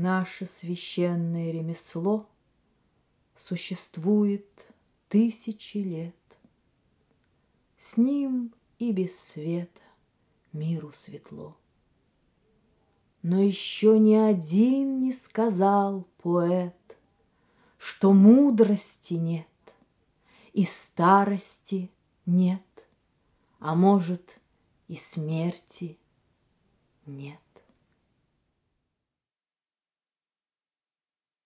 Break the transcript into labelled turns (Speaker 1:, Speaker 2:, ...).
Speaker 1: Наше священное ремесло Существует тысячи лет. С ним и без света миру светло. Но еще ни один не сказал поэт, Что мудрости нет и старости нет, А может и смерти нет.